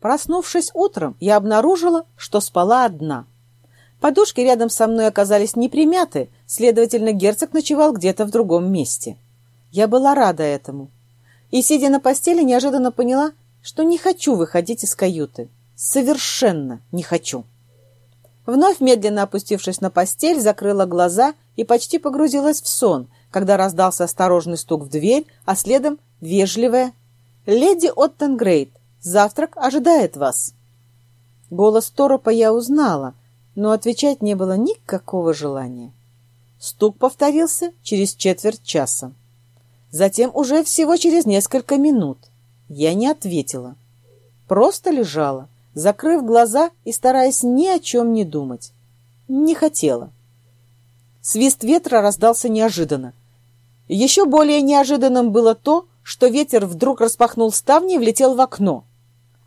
Проснувшись утром, я обнаружила, что спала одна. Подушки рядом со мной оказались не примяты, следовательно, герцог ночевал где-то в другом месте. Я была рада этому. И, сидя на постели, неожиданно поняла, что не хочу выходить из каюты. Совершенно не хочу. Вновь медленно опустившись на постель, закрыла глаза и почти погрузилась в сон, когда раздался осторожный стук в дверь, а следом вежливая «Леди Оттенгрейд, завтрак ожидает вас». Голос Торопа я узнала, но отвечать не было никакого желания. Стук повторился через четверть часа. Затем уже всего через несколько минут. Я не ответила. Просто лежала, закрыв глаза и стараясь ни о чем не думать. Не хотела. Свист ветра раздался неожиданно. Еще более неожиданным было то, что ветер вдруг распахнул ставни и влетел в окно.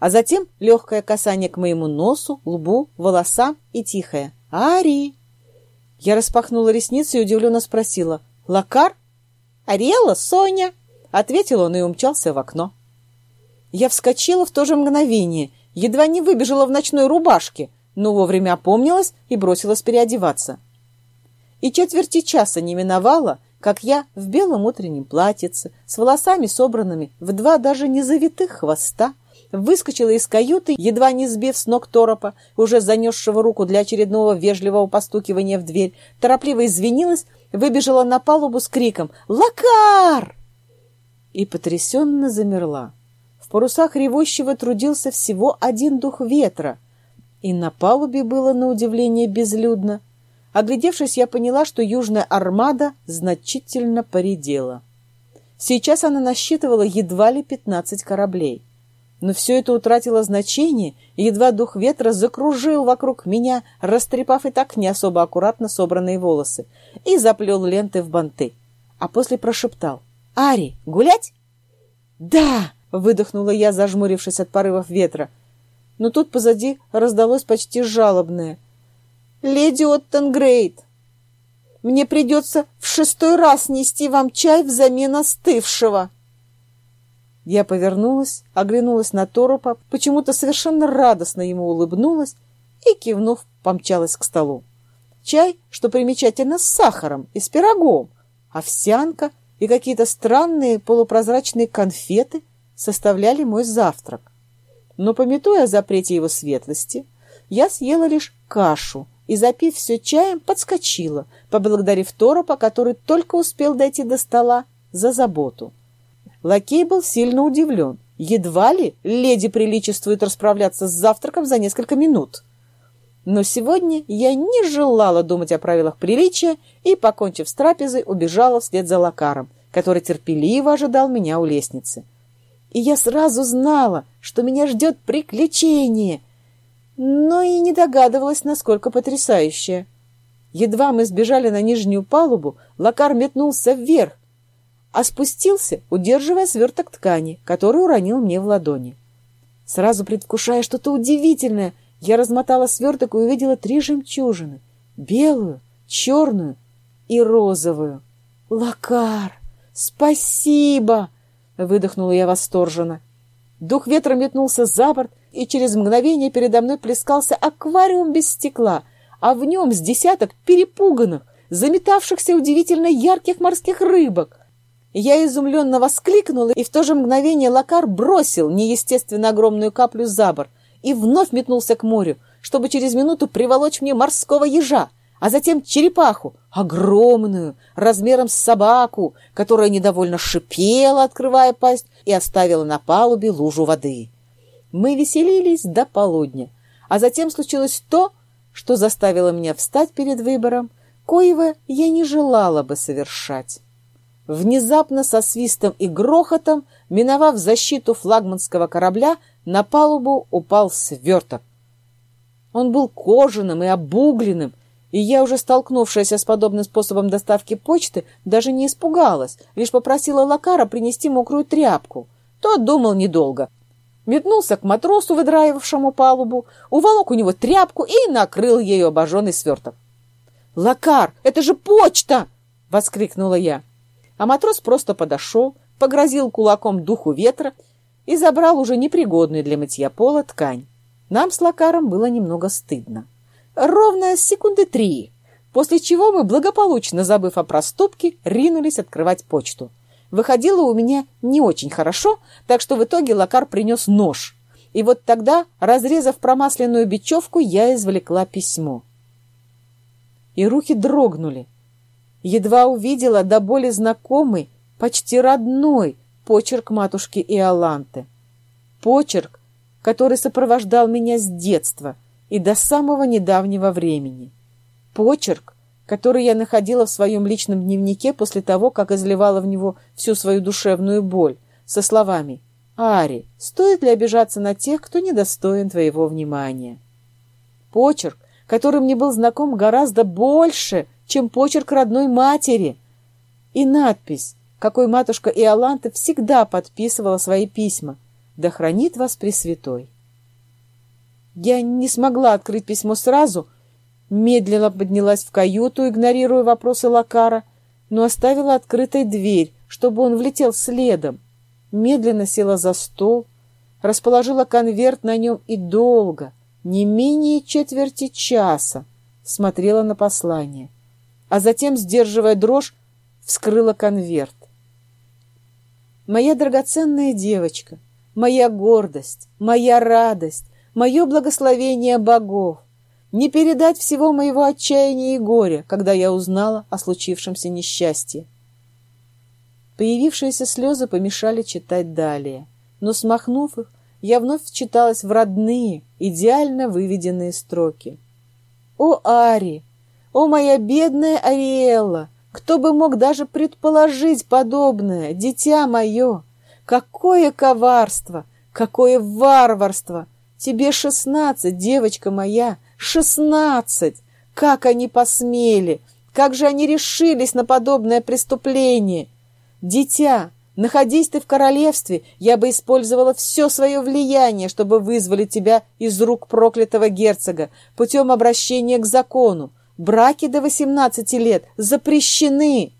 А затем легкое касание к моему носу, лбу, волосам и тихое «Ари!». Я распахнула ресницы и удивленно спросила «Лакар?» «Ариэла, Соня!» — ответил он и умчался в окно. Я вскочила в то же мгновение, едва не выбежала в ночной рубашке, но вовремя опомнилась и бросилась переодеваться. И четверти часа не миновало, как я в белом утреннем платьице, с волосами собранными в два даже не завитых хвоста, выскочила из каюты, едва не сбив с ног торопа, уже занесшего руку для очередного вежливого постукивания в дверь, торопливо извинилась, выбежала на палубу с криком «Лакар!» и потрясенно замерла. В парусах ревущего трудился всего один дух ветра, и на палубе было, на удивление, безлюдно. Оглядевшись, я поняла, что южная армада значительно поредела. Сейчас она насчитывала едва ли пятнадцать кораблей. Но все это утратило значение, и едва дух ветра закружил вокруг меня, растрепав и так не особо аккуратно собранные волосы, и заплел ленты в банты. А после прошептал «Ари, гулять?» «Да!» — выдохнула я, зажмурившись от порывов ветра. Но тут позади раздалось почти жалобное. «Леди Оттенгрейд, мне придется в шестой раз нести вам чай взамен остывшего!» Я повернулась, оглянулась на Торопа, почему-то совершенно радостно ему улыбнулась и, кивнув, помчалась к столу. Чай, что примечательно, с сахаром и с пирогом, овсянка и какие-то странные полупрозрачные конфеты составляли мой завтрак. Но, пометуя о запрете его светлости, я съела лишь кашу и, запив все чаем, подскочила, поблагодарив Торопа, который только успел дойти до стола, за заботу. Лакей был сильно удивлен. Едва ли леди приличествует расправляться с завтраком за несколько минут. Но сегодня я не желала думать о правилах приличия и, покончив с трапезой, убежала вслед за лакаром, который терпеливо ожидал меня у лестницы. И я сразу знала, что меня ждет приключение, но и не догадывалась, насколько потрясающее. Едва мы сбежали на нижнюю палубу, лакар метнулся вверх, а спустился, удерживая сверток ткани, который уронил мне в ладони. Сразу предвкушая что-то удивительное, я размотала сверток и увидела три жемчужины — белую, черную и розовую. «Лакар! Спасибо!» — выдохнула я восторженно. Дух ветра метнулся за борт, и через мгновение передо мной плескался аквариум без стекла, а в нем с десяток перепуганных, заметавшихся удивительно ярких морских рыбок — я изумленно воскликнула, и в то же мгновение Лакар бросил неестественно огромную каплю за борт и вновь метнулся к морю, чтобы через минуту приволочь мне морского ежа, а затем черепаху, огромную, размером с собаку, которая недовольно шипела, открывая пасть, и оставила на палубе лужу воды. Мы веселились до полудня, а затем случилось то, что заставило меня встать перед выбором, коего я не желала бы совершать. Внезапно со свистом и грохотом, миновав защиту флагманского корабля, на палубу упал сверток. Он был кожаным и обугленным, и я, уже столкнувшаяся с подобным способом доставки почты, даже не испугалась, лишь попросила Лакара принести мокрую тряпку. Тот думал недолго. Метнулся к матросу, выдраивавшему палубу, уволок у него тряпку и накрыл ею обожженный сверток. «Лакар, это же почта!» — воскликнула я. А матрос просто подошел, погрозил кулаком духу ветра и забрал уже непригодную для мытья пола ткань. Нам с Лакаром было немного стыдно. Ровно секунды три, после чего мы, благополучно забыв о проступке, ринулись открывать почту. Выходило у меня не очень хорошо, так что в итоге Лакар принес нож. И вот тогда, разрезав промасленную бечевку, я извлекла письмо. И руки дрогнули. Едва увидела до боли знакомый, почти родной почерк матушки Иоланты. Почерк, который сопровождал меня с детства и до самого недавнего времени. Почерк, который я находила в своем личном дневнике после того, как изливала в него всю свою душевную боль, со словами «Ари, стоит ли обижаться на тех, кто недостоин твоего внимания?» Почерк, который мне был знаком гораздо больше, чем почерк родной матери, и надпись, какой матушка Иоланта всегда подписывала свои письма «Да хранит вас Пресвятой». Я не смогла открыть письмо сразу, медленно поднялась в каюту, игнорируя вопросы Лакара, но оставила открытой дверь, чтобы он влетел следом. Медленно села за стол, расположила конверт на нем и долго, не менее четверти часа, смотрела на послание, а затем, сдерживая дрожь, вскрыла конверт. Моя драгоценная девочка, моя гордость, моя радость, мое благословение богов. Не передать всего моего отчаяния и горя, когда я узнала о случившемся несчастье. Появившиеся слезы помешали читать далее, но, смахнув их, я вновь вчиталась в родные, идеально выведенные строки. «О, Ари! О, моя бедная Ариэлла! Кто бы мог даже предположить подобное, дитя мое! Какое коварство! Какое варварство! Тебе шестнадцать, девочка моя, шестнадцать! Как они посмели! Как же они решились на подобное преступление! Дитя, находись ты в королевстве, я бы использовала все свое влияние, чтобы вызволить тебя из рук проклятого герцога путем обращения к закону. Браки до восемнадцати лет запрещены.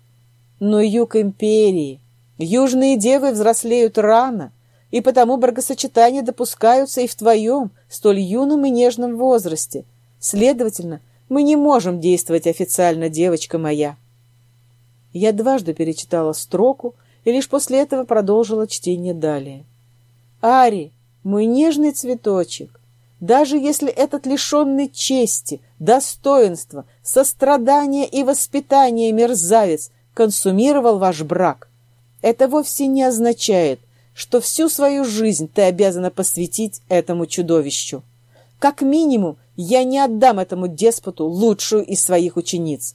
Но юг империи, южные девы взрослеют рано, и потому бракосочетания допускаются и в твоем, столь юном и нежном возрасте. Следовательно, мы не можем действовать официально, девочка моя. Я дважды перечитала строку и лишь после этого продолжила чтение далее. Ари, мой нежный цветочек, даже если этот лишенный чести, достоинства, сострадания и воспитания мерзавец консумировал ваш брак, это вовсе не означает, что всю свою жизнь ты обязана посвятить этому чудовищу. Как минимум, я не отдам этому деспоту лучшую из своих учениц.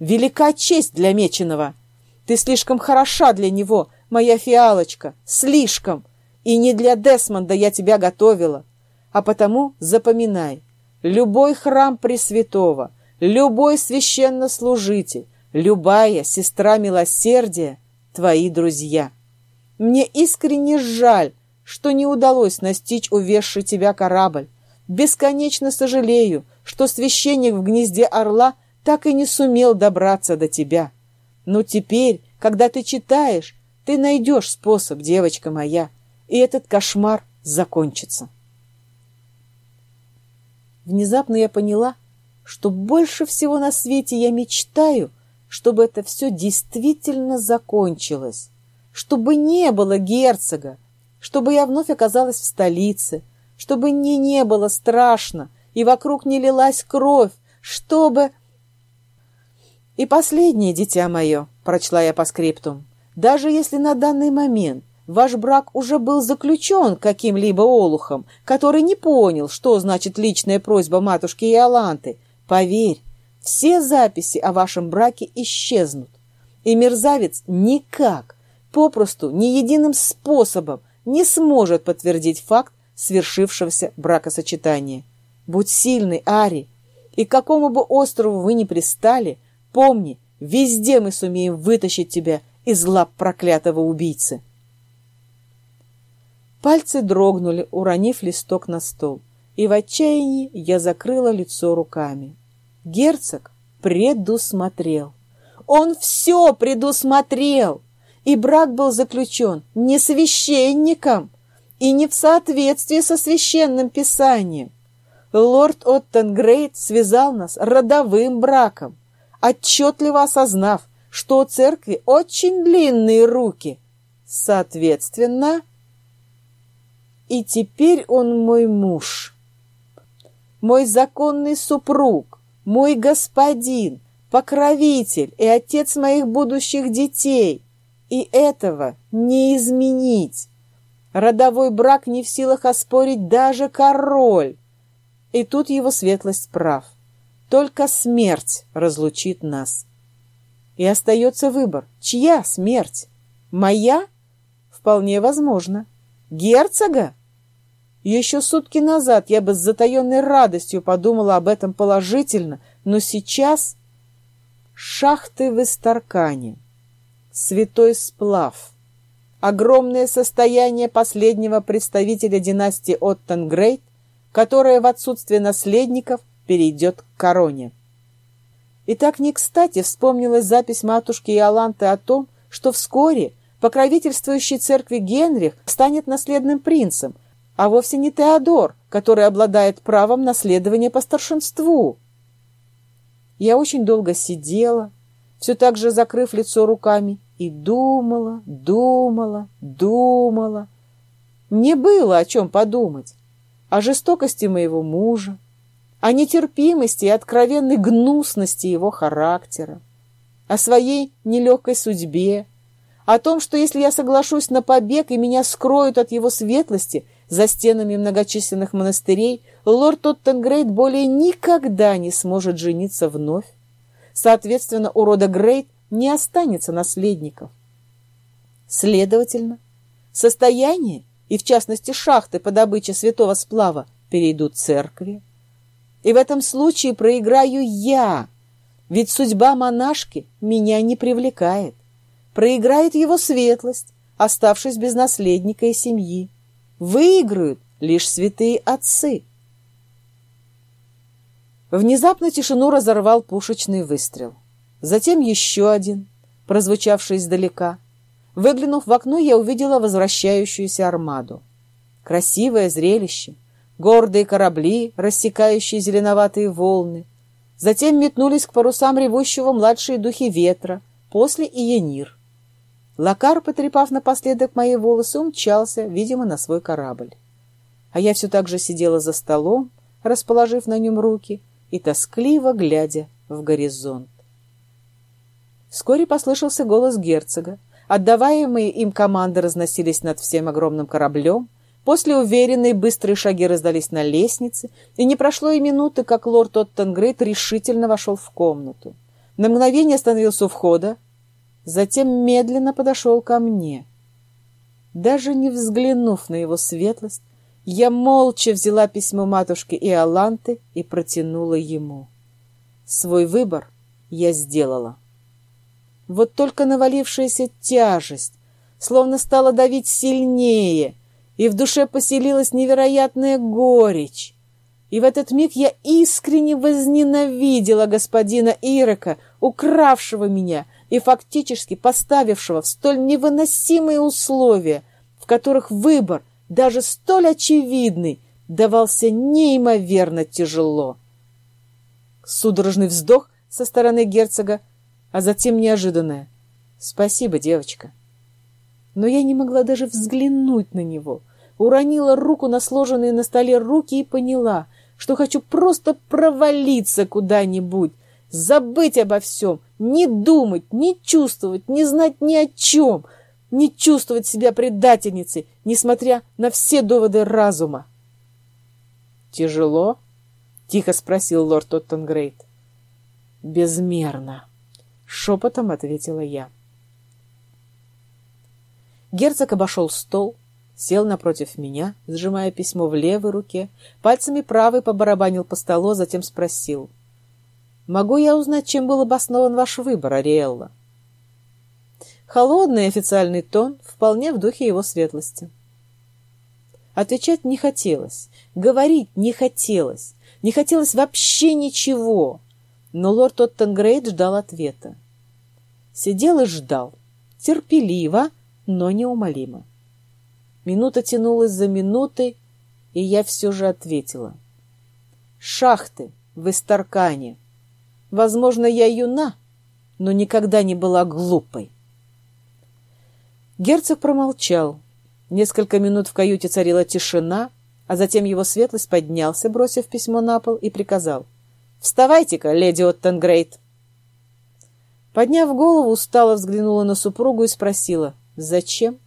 Велика честь для Меченого. Ты слишком хороша для него, моя фиалочка, слишком. И не для Десмонда я тебя готовила. А потому запоминай, любой храм Пресвятого, любой священнослужитель, любая сестра милосердия — твои друзья». Мне искренне жаль, что не удалось настичь увезший тебя корабль. Бесконечно сожалею, что священник в гнезде орла так и не сумел добраться до тебя. Но теперь, когда ты читаешь, ты найдешь способ, девочка моя, и этот кошмар закончится. Внезапно я поняла, что больше всего на свете я мечтаю, чтобы это все действительно закончилось чтобы не было герцога, чтобы я вновь оказалась в столице, чтобы мне не было страшно и вокруг не лилась кровь, чтобы... И последнее, дитя мое, прочла я по скриптум, даже если на данный момент ваш брак уже был заключен каким-либо олухом, который не понял, что значит личная просьба матушки Иоланты, поверь, все записи о вашем браке исчезнут, и мерзавец никак, попросту ни единым способом не сможет подтвердить факт свершившегося бракосочетания. Будь сильный, Ари, и к какому бы острову вы ни пристали, помни, везде мы сумеем вытащить тебя из лап проклятого убийцы. Пальцы дрогнули, уронив листок на стол, и в отчаянии я закрыла лицо руками. Герцог предусмотрел. Он все предусмотрел! И брак был заключен не священником, и не в соответствии со священным писанием. Лорд Оттенгрейд связал нас родовым браком, отчетливо осознав, что у церкви очень длинные руки. Соответственно, и теперь он мой муж, мой законный супруг, мой господин, покровитель и отец моих будущих детей. И этого не изменить. Родовой брак не в силах оспорить даже король. И тут его светлость прав. Только смерть разлучит нас. И остается выбор. Чья смерть? Моя? Вполне возможно. Герцога? Еще сутки назад я бы с затаенной радостью подумала об этом положительно, но сейчас шахты в Истаркане, святой сплав, огромное состояние последнего представителя династии Оттенгрейд, которое в отсутствие наследников перейдет к короне. И так не кстати вспомнилась запись матушки Иоланты о том, что вскоре покровительствующий церкви Генрих станет наследным принцем, а вовсе не Теодор, который обладает правом наследования по старшинству. Я очень долго сидела, все так же закрыв лицо руками, и думала, думала, думала. Мне было о чем подумать. О жестокости моего мужа, о нетерпимости и откровенной гнусности его характера, о своей нелегкой судьбе, о том, что если я соглашусь на побег и меня скроют от его светлости – за стенами многочисленных монастырей, лорд Тоттенгрейд более никогда не сможет жениться вновь. Соответственно, у рода Грейт не останется наследников. Следовательно, состояние, и в частности шахты по добыче святого сплава, перейдут церкви. И в этом случае проиграю я, ведь судьба монашки меня не привлекает. Проиграет его светлость, оставшись без наследника и семьи. Выиграют лишь святые отцы. Внезапно тишину разорвал пушечный выстрел. Затем еще один, прозвучавший издалека. Выглянув в окно, я увидела возвращающуюся армаду. Красивое зрелище. Гордые корабли, рассекающие зеленоватые волны. Затем метнулись к парусам ревущего младшие духи ветра, после и Янир. Лакар, потрепав напоследок мои волосы, умчался, видимо, на свой корабль. А я все так же сидела за столом, расположив на нем руки и тоскливо глядя в горизонт. Вскоре послышался голос герцога. Отдаваемые им команды разносились над всем огромным кораблем. После уверенные быстрые шаги раздались на лестнице, и не прошло и минуты, как лорд Оттенгрейд решительно вошел в комнату. На мгновение остановился у входа, затем медленно подошел ко мне. Даже не взглянув на его светлость, я молча взяла письмо матушки Иоланты и протянула ему. Свой выбор я сделала. Вот только навалившаяся тяжесть словно стала давить сильнее, и в душе поселилась невероятная горечь. И в этот миг я искренне возненавидела господина Ирока, укравшего меня — и фактически поставившего в столь невыносимые условия, в которых выбор, даже столь очевидный, давался неимоверно тяжело. Судорожный вздох со стороны герцога, а затем неожиданное «Спасибо, девочка». Но я не могла даже взглянуть на него, уронила руку на сложенные на столе руки и поняла, что хочу просто провалиться куда-нибудь, забыть обо всем, не думать, не чувствовать, не знать ни о чем, не чувствовать себя предательницей, несмотря на все доводы разума. «Тяжело?» — тихо спросил лорд Тоттенгрейд. «Безмерно», — шепотом ответила я. Герцог обошел стол, сел напротив меня, сжимая письмо в левой руке, пальцами правой побарабанил по столу, затем спросил — Могу я узнать, чем был обоснован ваш выбор, Ариэлла? Холодный официальный тон вполне в духе его светлости. Отвечать не хотелось, говорить не хотелось, не хотелось вообще ничего. Но лорд Оттенгрейд ждал ответа. Сидел и ждал, терпеливо, но неумолимо. Минута тянулась за минутой, и я все же ответила. «Шахты в Истаркане. Возможно, я юна, но никогда не была глупой». Герцог промолчал. Несколько минут в каюте царила тишина, а затем его светлость поднялся, бросив письмо на пол, и приказал. «Вставайте-ка, леди Оттенгрейд!» Подняв голову, устало взглянула на супругу и спросила. «Зачем?»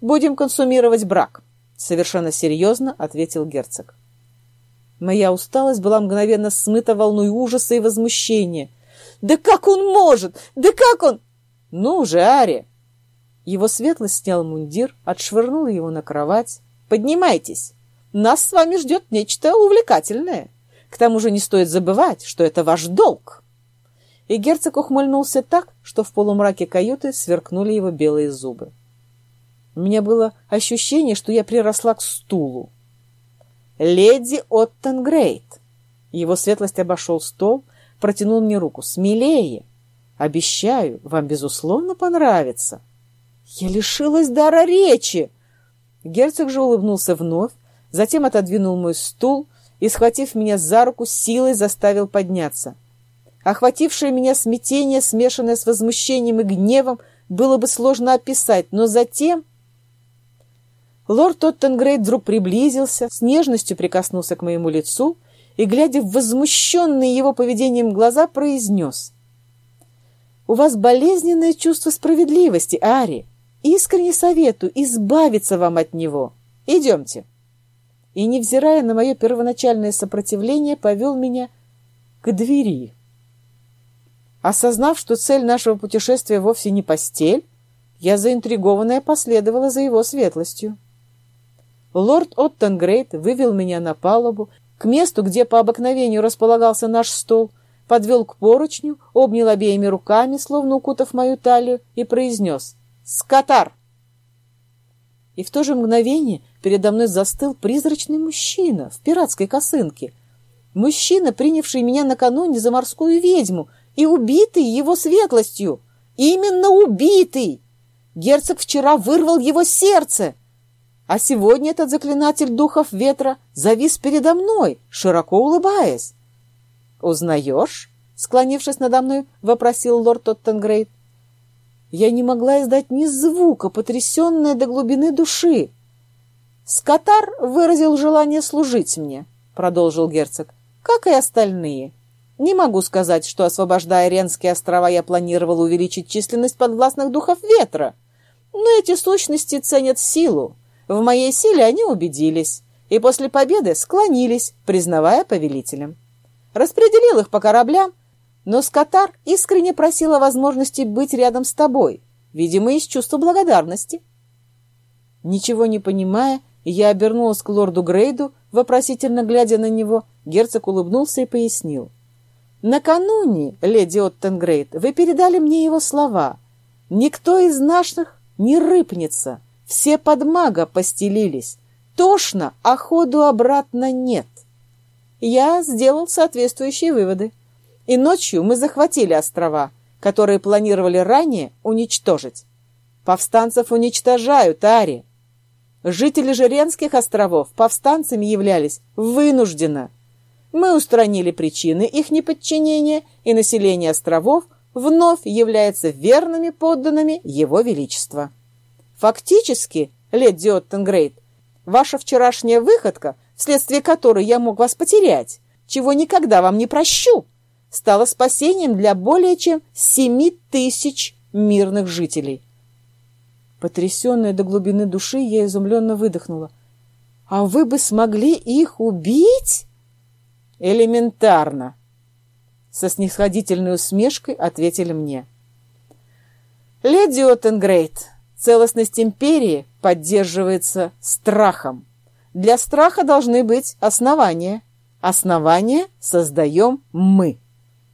«Будем консумировать брак», — совершенно серьезно ответил герцог. Моя усталость была мгновенно смыта волной ужаса и возмущения. «Да как он может? Да как он?» «Ну же, Ари!» Его светлость снял мундир, отшвырнул его на кровать. «Поднимайтесь! Нас с вами ждет нечто увлекательное. К тому же не стоит забывать, что это ваш долг!» И герцог ухмыльнулся так, что в полумраке каюты сверкнули его белые зубы. У меня было ощущение, что я приросла к стулу. «Леди Оттенгрейд!» Его светлость обошел стол, протянул мне руку. «Смелее! Обещаю, вам, безусловно, понравится!» Я лишилась дара речи. Герцог же улыбнулся вновь, затем отодвинул мой стул и, схватив меня за руку, силой заставил подняться. Охватившее меня смятение, смешанное с возмущением и гневом, было бы сложно описать, но затем... Лорд Тоттенгрейд вдруг приблизился, с нежностью прикоснулся к моему лицу и, глядя в возмущенные его поведением глаза, произнес. «У вас болезненное чувство справедливости, Ари. Искренне советую избавиться вам от него. Идемте. И, невзирая на мое первоначальное сопротивление, повел меня к двери. Осознав, что цель нашего путешествия вовсе не постель, я заинтригованная последовала за его светлостью. Лорд Оттенгрейд вывел меня на палубу, к месту, где по обыкновению располагался наш стол, подвел к поручню, обнял обеими руками, словно укутав мою талию, и произнес Скотар!» И в то же мгновение передо мной застыл призрачный мужчина в пиратской косынке. Мужчина, принявший меня накануне за морскую ведьму и убитый его светлостью. Именно убитый! Герцог вчера вырвал его сердце. А сегодня этот заклинатель духов ветра завис передо мной, широко улыбаясь. «Узнаешь?» — склонившись надо мной, вопросил лорд Тоттенгрейд. Я не могла издать ни звука, потрясенная до глубины души. «Скотар выразил желание служить мне», — продолжил герцог, — «как и остальные. Не могу сказать, что, освобождая Ренские острова, я планировал увеличить численность подвластных духов ветра. Но эти сущности ценят силу. В моей силе они убедились, и после победы склонились, признавая повелителем. Распределил их по кораблям, но Скотар искренне просила возможности быть рядом с тобой, видимо, из чувства благодарности. Ничего не понимая, я обернулась к лорду Грейду, вопросительно глядя на него, герцог улыбнулся и пояснил. «Накануне, леди Оттенгрейд, вы передали мне его слова. Никто из наших не рыпнется, все под мага постелились. Тошно, а ходу обратно нет». Я сделал соответствующие выводы и ночью мы захватили острова, которые планировали ранее уничтожить. Повстанцев уничтожают, Ари. Жители Жиренских островов повстанцами являлись вынужденно. Мы устранили причины их неподчинения, и население островов вновь является верными подданными Его Величества. Фактически, леди Оттенгрейд, ваша вчерашняя выходка, вследствие которой я мог вас потерять, чего никогда вам не прощу, стало спасением для более чем семи тысяч мирных жителей. Потрясенная до глубины души, я изумленно выдохнула. «А вы бы смогли их убить?» «Элементарно!» Со снисходительной усмешкой ответили мне. «Леди Оттенгрейд, целостность империи поддерживается страхом. Для страха должны быть основания. Основания создаем мы».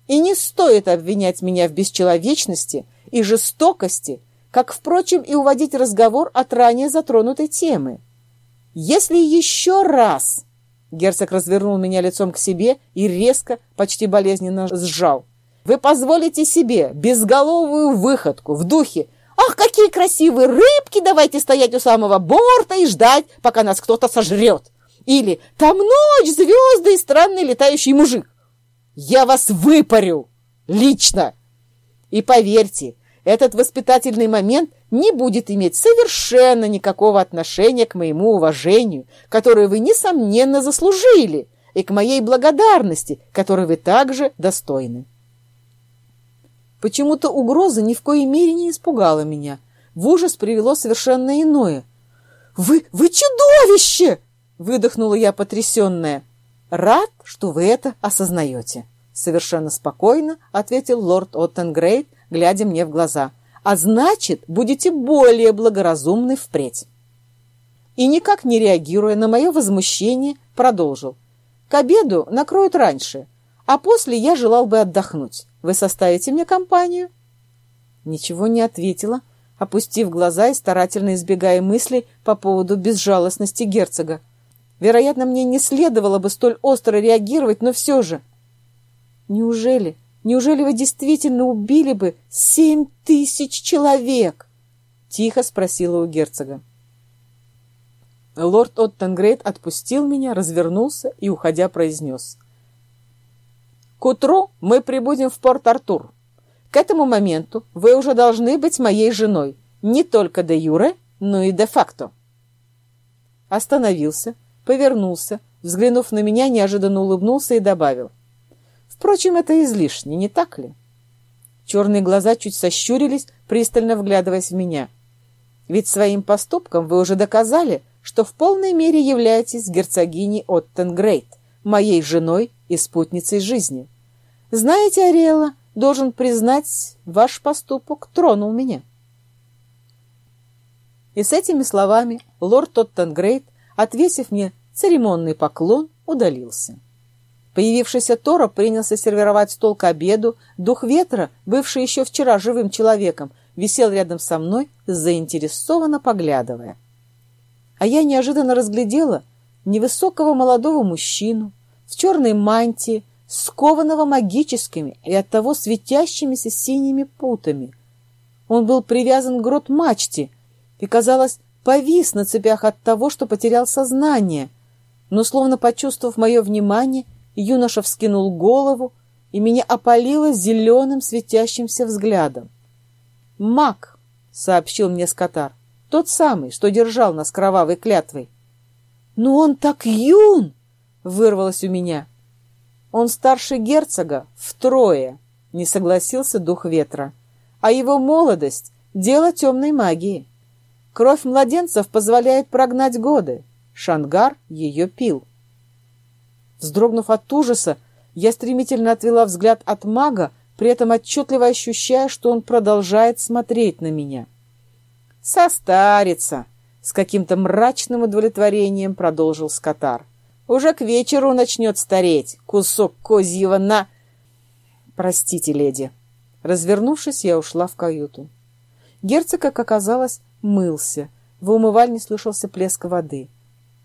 И не стоит обвинять меня в бесчеловечности и жестокости, как, впрочем, и уводить разговор от ранее затронутой темы. Если еще раз... Герцог развернул меня лицом к себе и резко, почти болезненно сжал. «Вы позволите себе безголовую выходку в духе «Ах, какие красивые рыбки! Давайте стоять у самого борта и ждать, пока нас кто-то сожрет!» Или «Там ночь, звезды и странный летающий мужик!» Я вас выпарю! Лично! И поверьте, этот воспитательный момент не будет иметь совершенно никакого отношения к моему уважению, которое вы, несомненно, заслужили, и к моей благодарности, которой вы также достойны. Почему-то угроза ни в коей мере не испугала меня. В ужас привело совершенно иное. «Вы, вы чудовище!» — выдохнула я потрясенная. «Рад, что вы это осознаете», — совершенно спокойно ответил лорд Оттенгрейд, глядя мне в глаза. «А значит, будете более благоразумны впредь». И никак не реагируя на мое возмущение, продолжил. «К обеду накроют раньше, а после я желал бы отдохнуть. Вы составите мне компанию?» Ничего не ответила, опустив глаза и старательно избегая мыслей по поводу безжалостности герцога. Вероятно, мне не следовало бы столь остро реагировать, но все же. Неужели, неужели вы действительно убили бы семь тысяч человек? Тихо спросила у герцога. Лорд Оттенгрейд отпустил меня, развернулся и, уходя, произнес. «К утру мы прибудем в Порт-Артур. К этому моменту вы уже должны быть моей женой, не только де юре, но и де факто». Остановился, повернулся, взглянув на меня, неожиданно улыбнулся и добавил. «Впрочем, это излишне, не так ли?» Черные глаза чуть сощурились, пристально вглядываясь в меня. «Ведь своим поступком вы уже доказали, что в полной мере являетесь герцогиней Оттенгрейд, моей женой и спутницей жизни. Знаете, Ариэла, должен признать, ваш поступок тронул меня». И с этими словами лорд Тоттенгрейд отвесив мне церемонный поклон, удалился. Появившийся Тора принялся сервировать стол к обеду. Дух ветра, бывший еще вчера живым человеком, висел рядом со мной, заинтересованно поглядывая. А я неожиданно разглядела невысокого молодого мужчину в черной мантии, скованного магическими и оттого светящимися синими путами. Он был привязан к грот-мачте и, казалось, повис на цепях от того, что потерял сознание. Но, словно почувствовав мое внимание, юноша вскинул голову и меня опалило зеленым светящимся взглядом. «Маг», — сообщил мне Скотар, — «тот самый, что держал нас кровавой клятвой». «Но он так юн!» — вырвалось у меня. «Он старше герцога втрое», — не согласился дух ветра. «А его молодость — дело темной магии». Кровь младенцев позволяет прогнать годы. Шангар ее пил. Вздрогнув от ужаса, я стремительно отвела взгляд от мага, при этом отчетливо ощущая, что он продолжает смотреть на меня. «Состарится!» — с каким-то мрачным удовлетворением продолжил Скотар. «Уже к вечеру начнет стареть, кусок козьего на...» «Простите, леди». Развернувшись, я ушла в каюту. Герцог, как оказалось, мылся. В умывальне слышался плеск воды.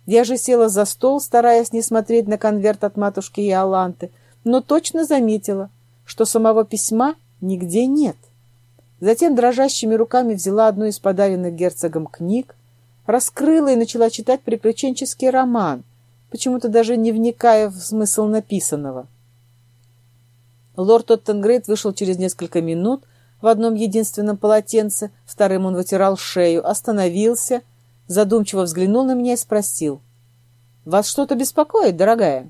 Я же села за стол, стараясь не смотреть на конверт от матушки Иоланты, но точно заметила, что самого письма нигде нет. Затем дрожащими руками взяла одну из подаренных герцогом книг, раскрыла и начала читать приключенческий роман, почему-то даже не вникая в смысл написанного. Лорд Оттенгрейд вышел через несколько минут, в одном единственном полотенце, вторым он вытирал шею, остановился, задумчиво взглянул на меня и спросил. «Вас что-то беспокоит, дорогая?»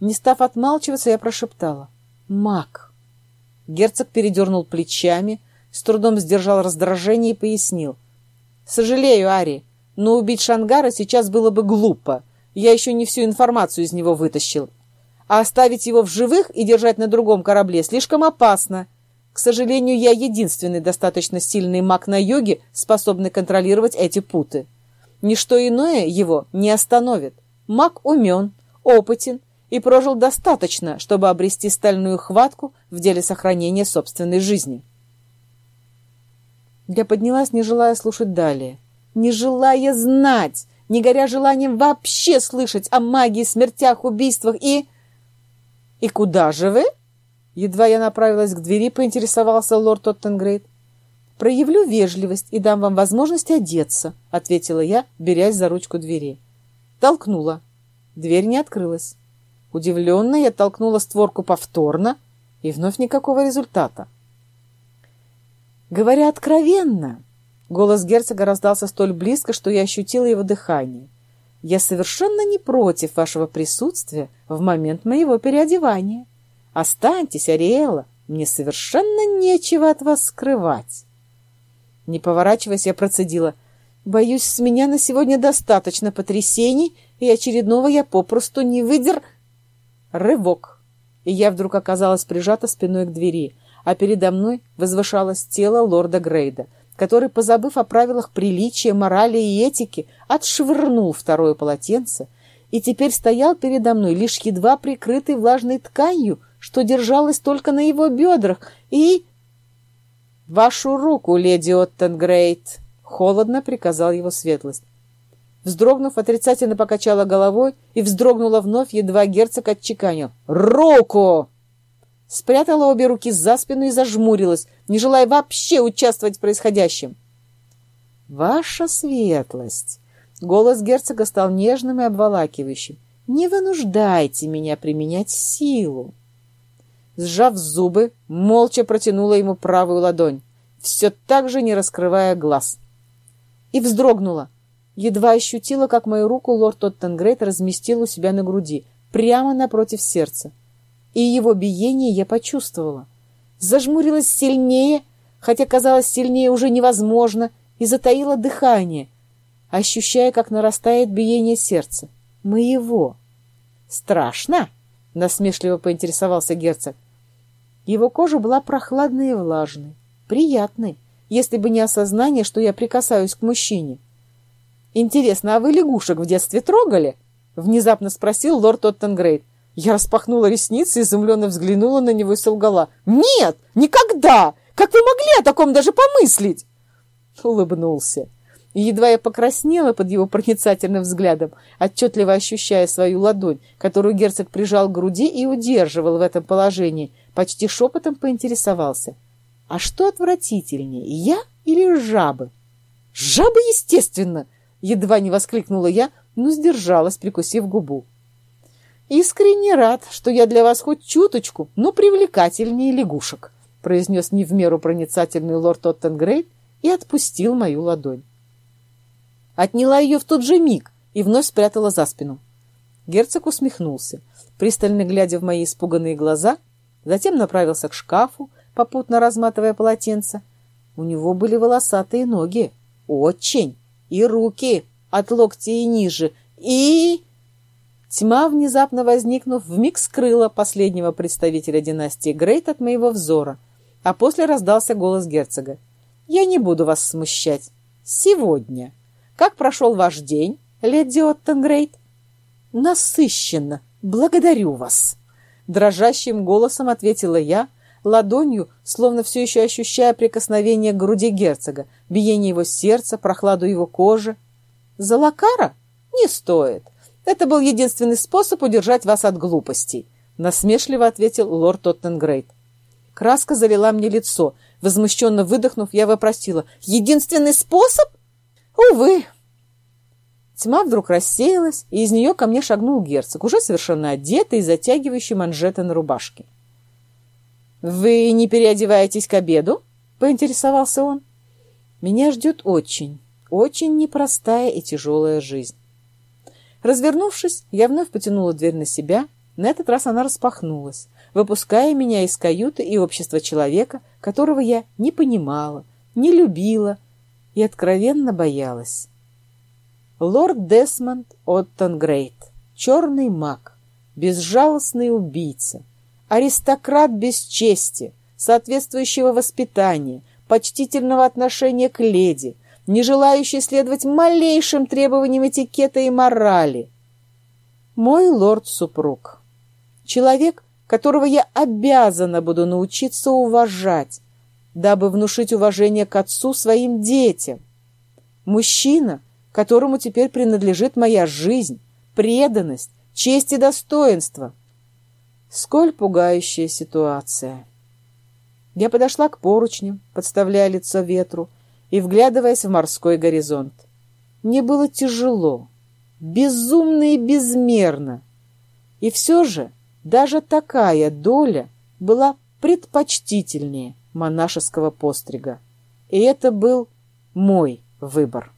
Не став отмалчиваться, я прошептала. «Мак». Герцог передернул плечами, с трудом сдержал раздражение и пояснил. «Сожалею, Ари, но убить Шангара сейчас было бы глупо. Я еще не всю информацию из него вытащил. А оставить его в живых и держать на другом корабле слишком опасно. К сожалению, я единственный достаточно сильный маг на йоге, способный контролировать эти путы. Ничто иное его не остановит. Маг умен, опытен и прожил достаточно, чтобы обрести стальную хватку в деле сохранения собственной жизни. Я поднялась, не желая слушать далее. Не желая знать, не горя желанием вообще слышать о магии, смертях, убийствах и... «И куда же вы?» Едва я направилась к двери, поинтересовался лорд Тоттенгрейд. проявлю вежливость и дам вам возможность одеться», — ответила я, берясь за ручку двери. Толкнула. Дверь не открылась. Удивленно я толкнула створку повторно, и вновь никакого результата. Говоря откровенно, голос герцога раздался столь близко, что я ощутила его дыхание. Я совершенно не против вашего присутствия в момент моего переодевания. Останьтесь, Ариэла, мне совершенно нечего от вас скрывать. Не поворачиваясь, я процедила. Боюсь, с меня на сегодня достаточно потрясений, и очередного я попросту не выдер... Рывок. И я вдруг оказалась прижата спиной к двери — а передо мной возвышалось тело лорда Грейда, который, позабыв о правилах приличия, морали и этики, отшвырнул второе полотенце и теперь стоял передо мной, лишь едва прикрытый влажной тканью, что держалась только на его бедрах, и... «Вашу руку, леди Оттенгрейд!» — холодно приказал его светлость. Вздрогнув, отрицательно покачала головой и вздрогнула вновь, едва герцог отчеканил. «Руку!» Спрятала обе руки за спину и зажмурилась, не желая вообще участвовать в происходящем. «Ваша светлость!» Голос герцога стал нежным и обволакивающим. «Не вынуждайте меня применять силу!» Сжав зубы, молча протянула ему правую ладонь, все так же не раскрывая глаз. И вздрогнула. Едва ощутила, как мою руку лорд Тоттенгрейд разместил у себя на груди, прямо напротив сердца и его биение я почувствовала. Зажмурилась сильнее, хотя казалось сильнее уже невозможно, и затаила дыхание, ощущая, как нарастает биение сердца. Моего. «Страшно?» — насмешливо поинтересовался герцог. Его кожа была прохладной и влажной, приятной, если бы не осознание, что я прикасаюсь к мужчине. «Интересно, а вы лягушек в детстве трогали?» — внезапно спросил лорд Оттенгрейд. Я распахнула ресницы, изумленно взглянула на него и солгала. «Нет! Никогда! Как вы могли о таком даже помыслить?» Улыбнулся. И едва я покраснела под его проницательным взглядом, отчетливо ощущая свою ладонь, которую герцог прижал к груди и удерживал в этом положении, почти шепотом поинтересовался. «А что отвратительнее, я или жабы?» «Жабы, естественно!» — едва не воскликнула я, но сдержалась, прикусив губу. «Искренне рад, что я для вас хоть чуточку, но привлекательнее лягушек», произнес не в меру проницательный лорд Оттенгрейд и отпустил мою ладонь. Отняла ее в тот же миг и вновь спрятала за спину. Герцог усмехнулся, пристально глядя в мои испуганные глаза, затем направился к шкафу, попутно разматывая полотенце. У него были волосатые ноги, очень, и руки от локтя и ниже, и... Тьма, внезапно возникнув, вмиг скрыла последнего представителя династии Грейт от моего взора, а после раздался голос герцога. «Я не буду вас смущать. Сегодня. Как прошел ваш день, леди Оттенгрейд?» «Насыщенно. Благодарю вас!» Дрожащим голосом ответила я, ладонью, словно все еще ощущая прикосновение к груди герцога, биение его сердца, прохладу его кожи. «За Лакара? Не стоит. Это был единственный способ удержать вас от глупостей, насмешливо ответил лорд Тоттенгрейд. Краска залила мне лицо. Возмущенно выдохнув, я вопросила. «Единственный способ?» «Увы». Тьма вдруг рассеялась, и из нее ко мне шагнул герцог, уже совершенно одетый и затягивающий манжеты на рубашке. «Вы не переодеваетесь к обеду?» — поинтересовался он. «Меня ждет очень, очень непростая и тяжелая жизнь. Развернувшись, я вновь потянула дверь на себя. На этот раз она распахнулась, выпуская меня из каюты и общества человека, которого я не понимала, не любила и откровенно боялась. Лорд Десмонд Оттонгрейд, черный маг, безжалостный убийца, аристократ без чести, соответствующего воспитания, почтительного отношения к леди – не желающий следовать малейшим требованиям этикета и морали. Мой лорд-супруг. Человек, которого я обязана буду научиться уважать, дабы внушить уважение к отцу своим детям. Мужчина, которому теперь принадлежит моя жизнь, преданность, честь и достоинство. Сколь пугающая ситуация. Я подошла к поручням, подставляя лицо ветру и вглядываясь в морской горизонт. Мне было тяжело, безумно и безмерно. И все же даже такая доля была предпочтительнее монашеского пострига. И это был мой выбор.